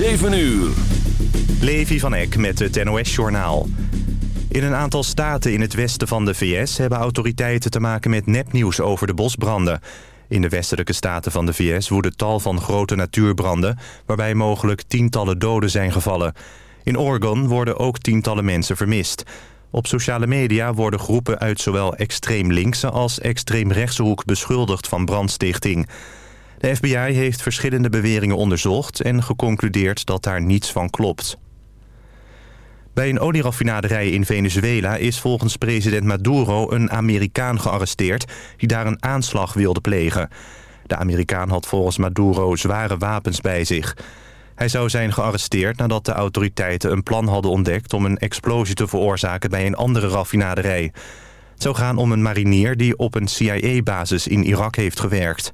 7 uur. Levi van Eck met het NOS-journaal. In een aantal staten in het westen van de VS... hebben autoriteiten te maken met nepnieuws over de bosbranden. In de westelijke staten van de VS woeden tal van grote natuurbranden... waarbij mogelijk tientallen doden zijn gevallen. In Oregon worden ook tientallen mensen vermist. Op sociale media worden groepen uit zowel extreem linkse... als extreem rechtse hoek beschuldigd van brandstichting... De FBI heeft verschillende beweringen onderzocht... en geconcludeerd dat daar niets van klopt. Bij een olieraffinaderij in Venezuela is volgens president Maduro... een Amerikaan gearresteerd die daar een aanslag wilde plegen. De Amerikaan had volgens Maduro zware wapens bij zich. Hij zou zijn gearresteerd nadat de autoriteiten een plan hadden ontdekt... om een explosie te veroorzaken bij een andere raffinaderij. Het zou gaan om een marinier die op een CIA-basis in Irak heeft gewerkt...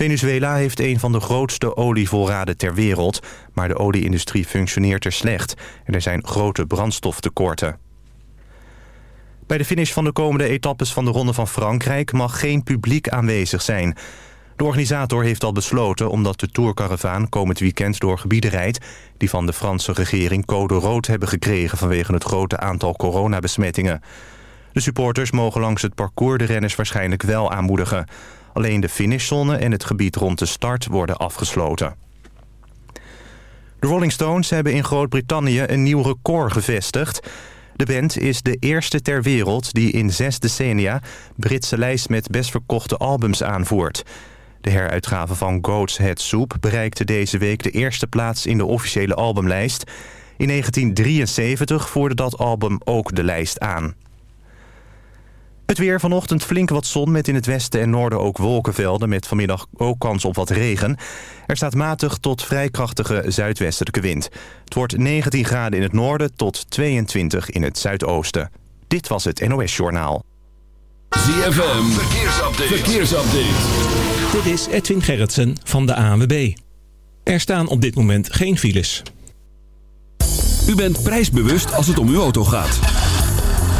Venezuela heeft een van de grootste olievoorraden ter wereld... maar de olieindustrie functioneert er slecht... en er zijn grote brandstoftekorten. Bij de finish van de komende etappes van de Ronde van Frankrijk... mag geen publiek aanwezig zijn. De organisator heeft al besloten omdat de Tourcaravaan komend weekend door gebieden rijdt... die van de Franse regering code rood hebben gekregen... vanwege het grote aantal coronabesmettingen. De supporters mogen langs het parcours de renners waarschijnlijk wel aanmoedigen... Alleen de finishzone en het gebied rond de start worden afgesloten. De Rolling Stones hebben in Groot-Brittannië een nieuw record gevestigd. De band is de eerste ter wereld die in zes decennia... Britse lijst met best verkochte albums aanvoert. De heruitgave van Goat's Head Soup bereikte deze week de eerste plaats in de officiële albumlijst. In 1973 voerde dat album ook de lijst aan. Het weer vanochtend flink wat zon met in het westen en noorden ook wolkenvelden... met vanmiddag ook kans op wat regen. Er staat matig tot vrij krachtige zuidwestelijke wind. Het wordt 19 graden in het noorden tot 22 in het zuidoosten. Dit was het NOS Journaal. ZFM, verkeersupdate. verkeersupdate. Dit is Edwin Gerritsen van de ANWB. Er staan op dit moment geen files. U bent prijsbewust als het om uw auto gaat.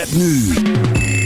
Met nu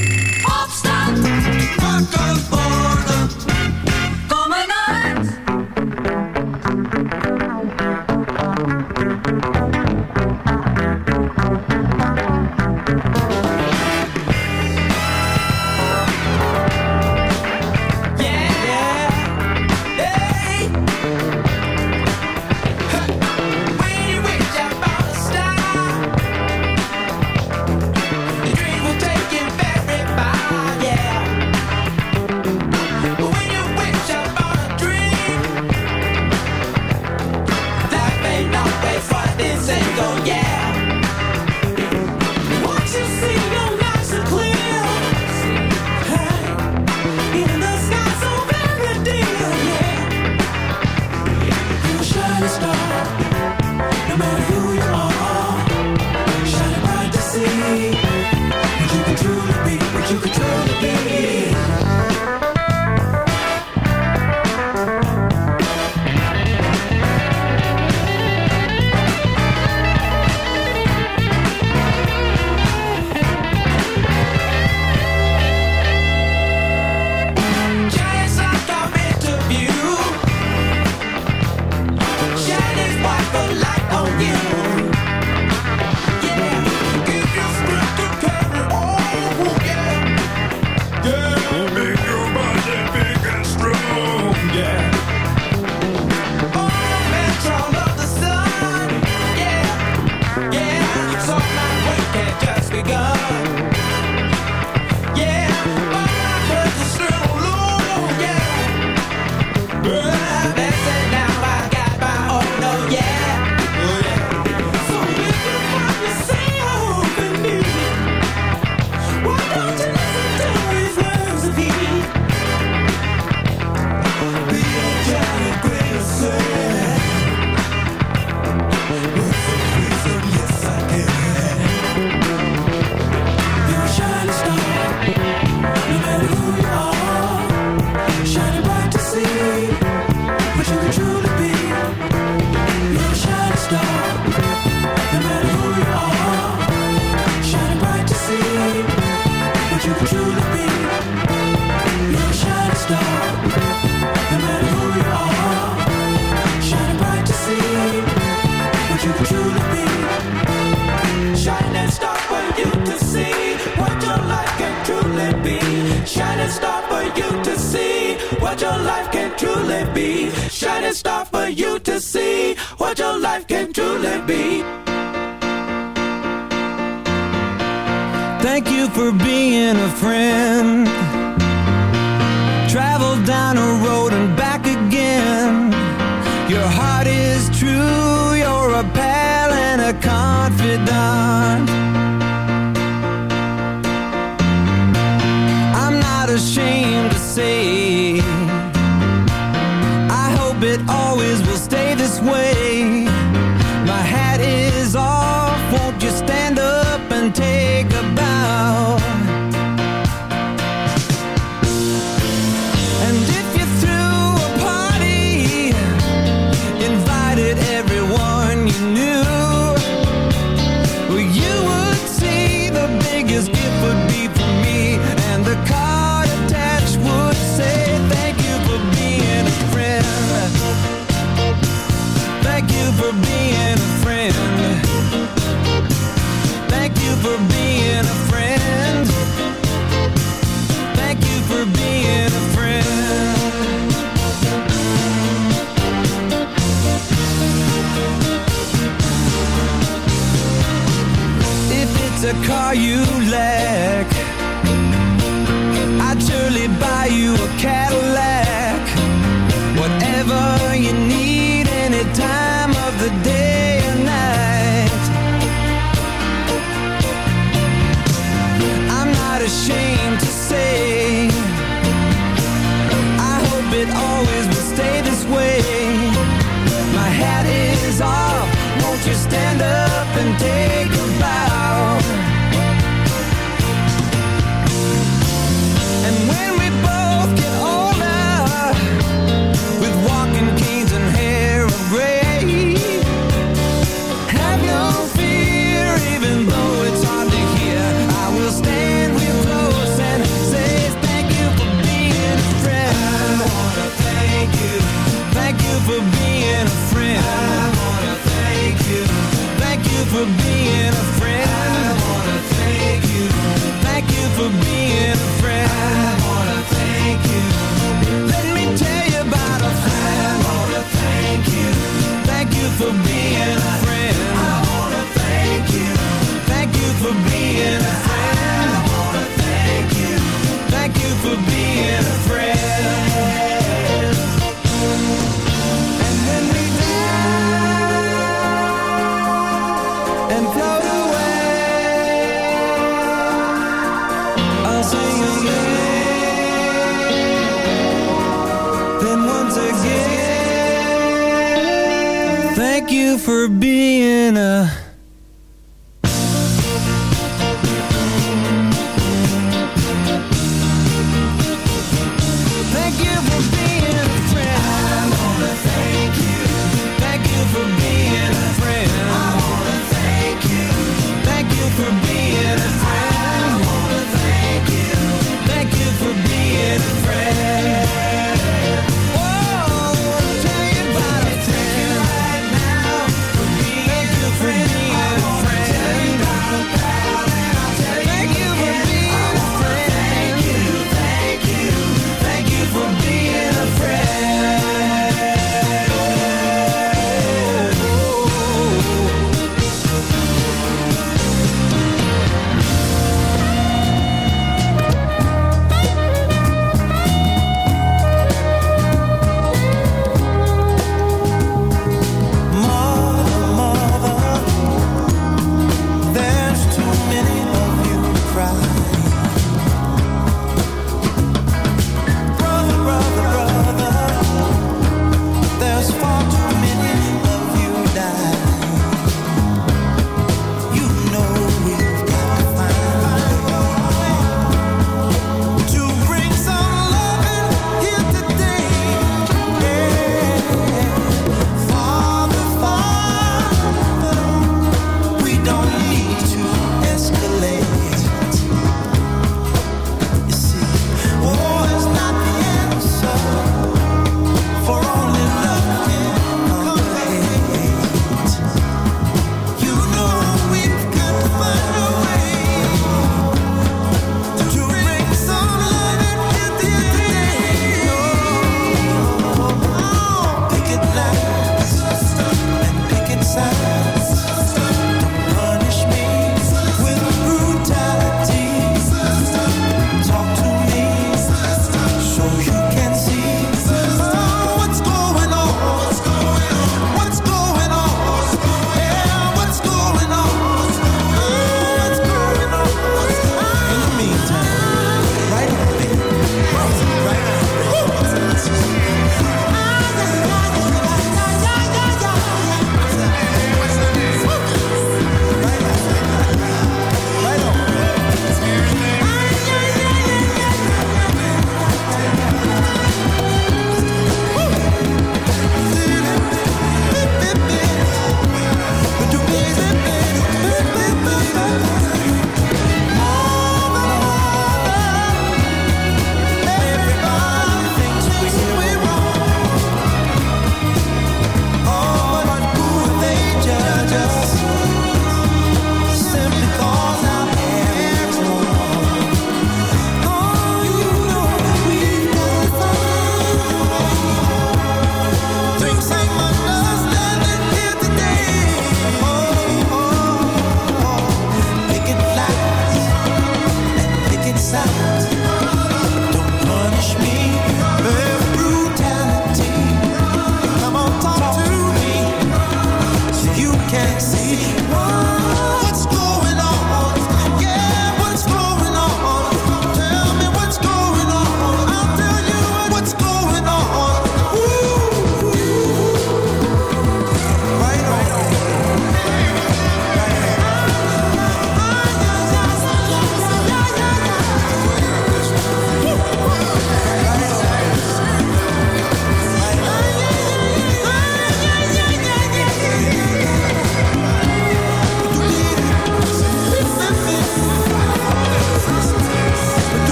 for being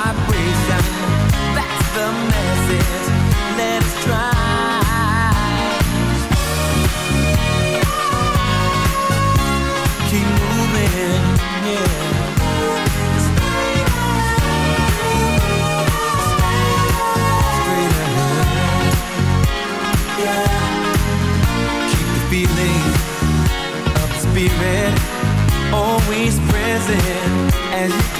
vibration. That's the message. Let us try. Keep moving, yeah. Keep the feeling of the spirit always present as you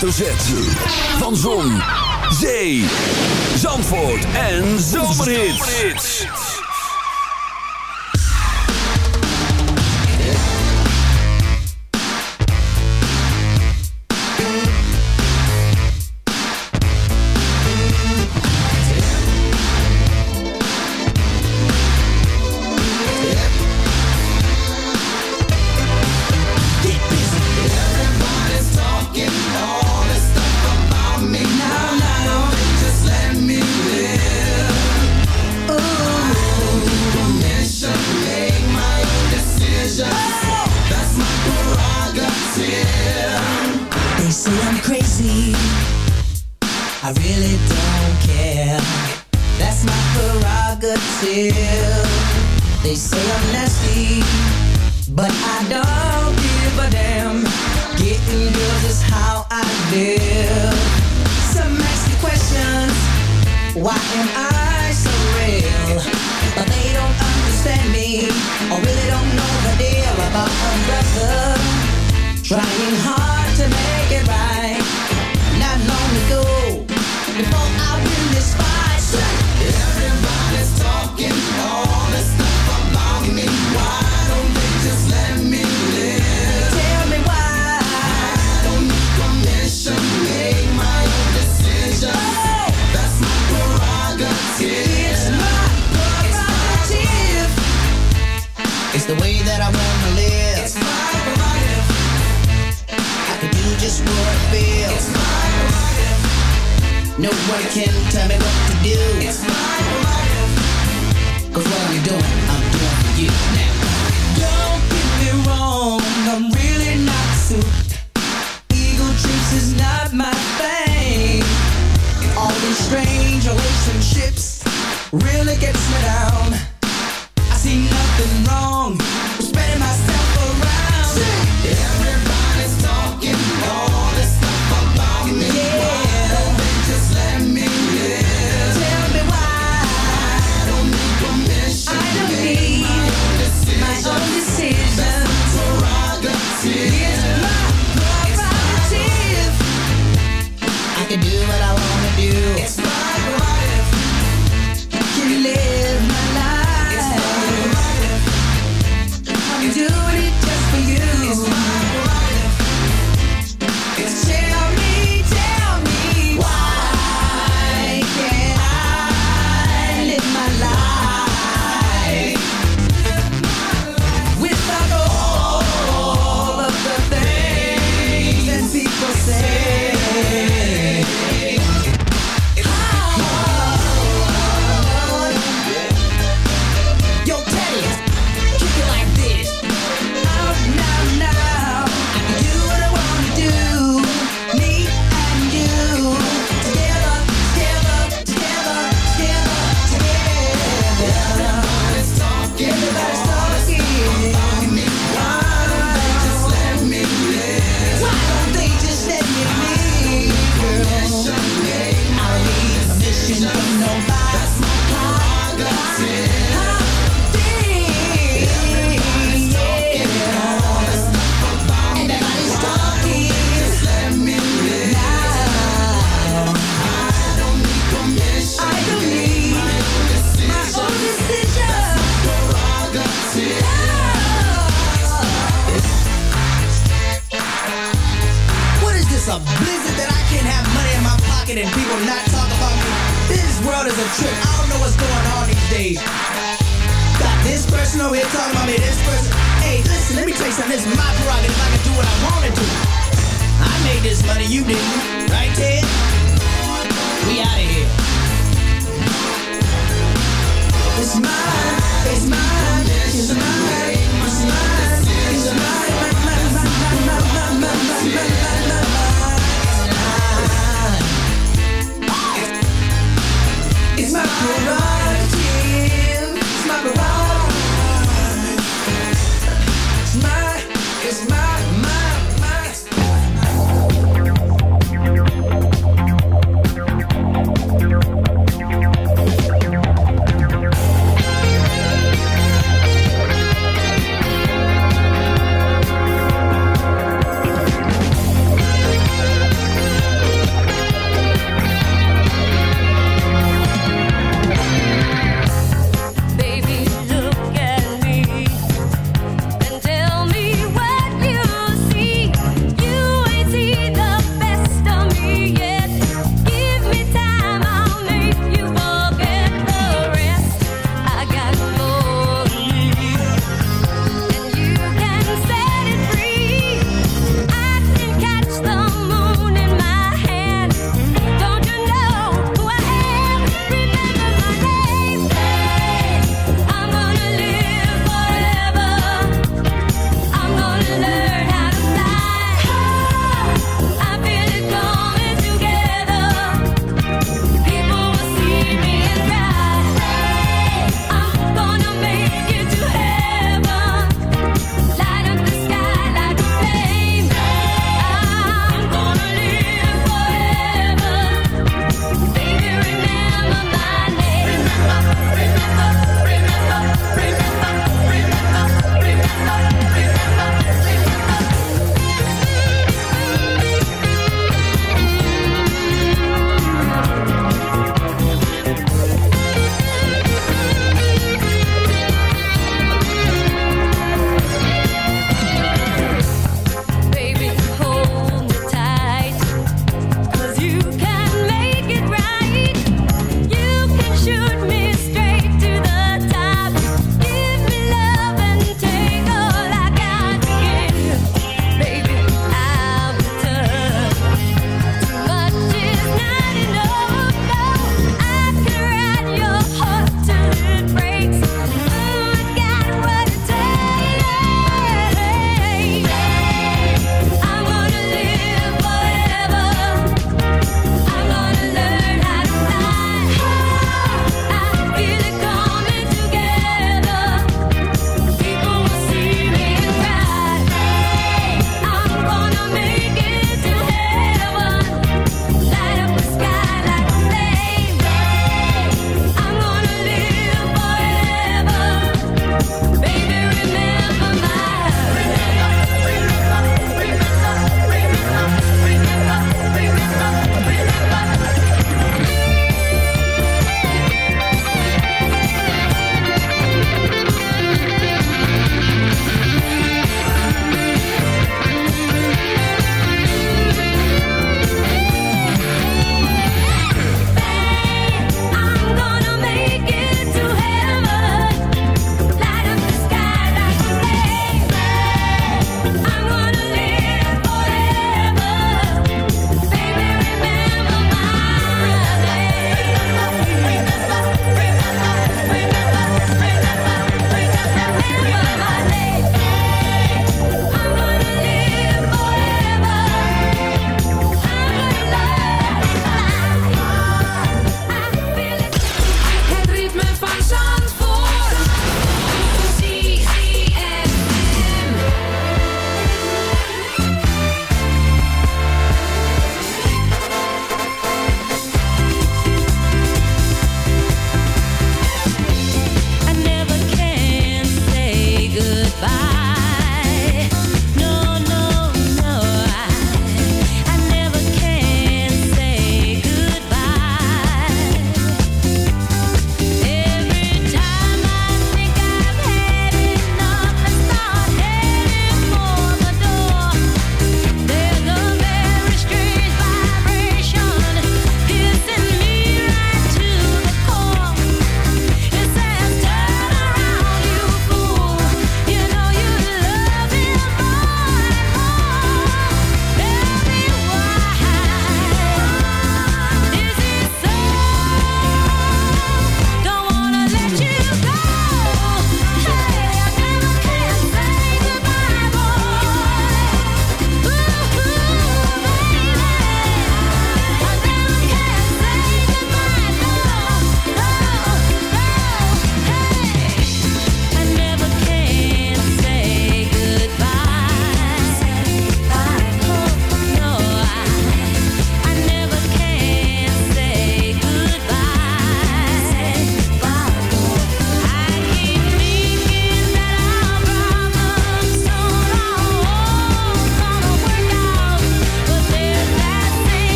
hoofdletter Z. Van Zon,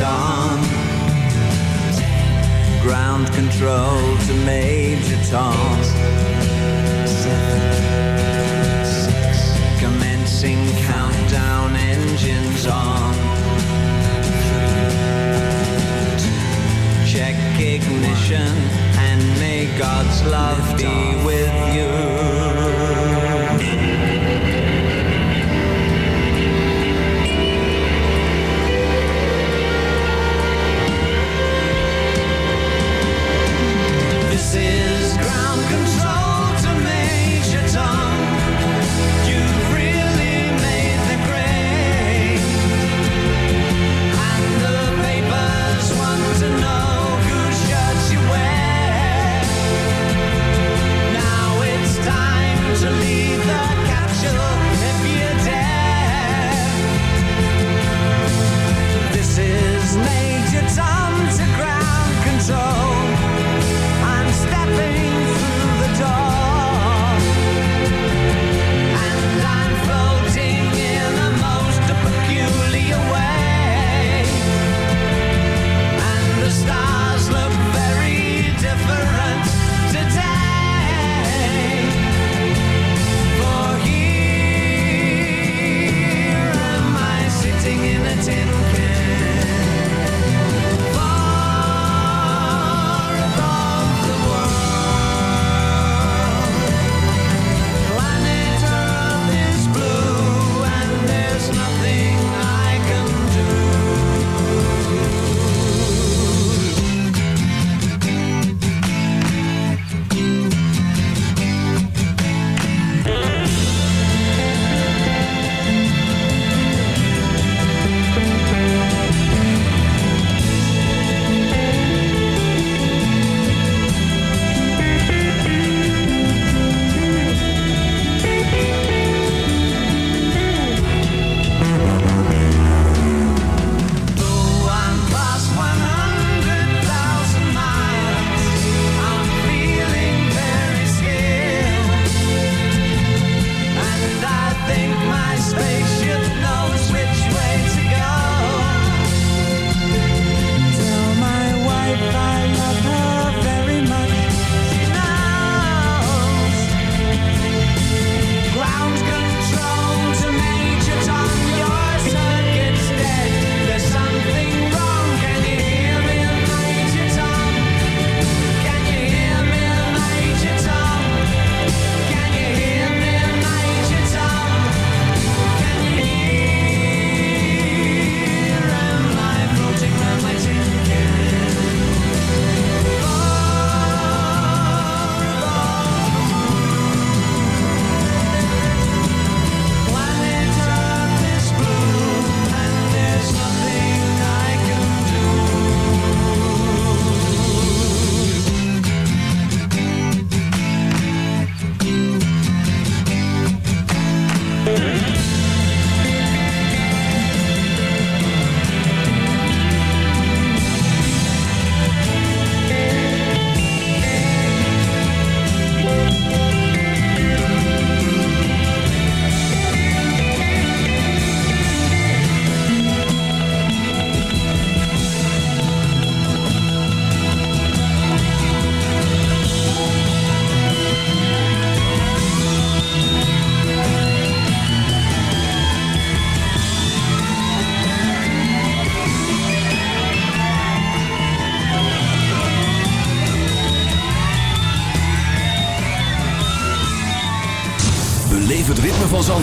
on. Ground control to Major Tom. Commencing countdown engines on. Check ignition and may God's love be with you.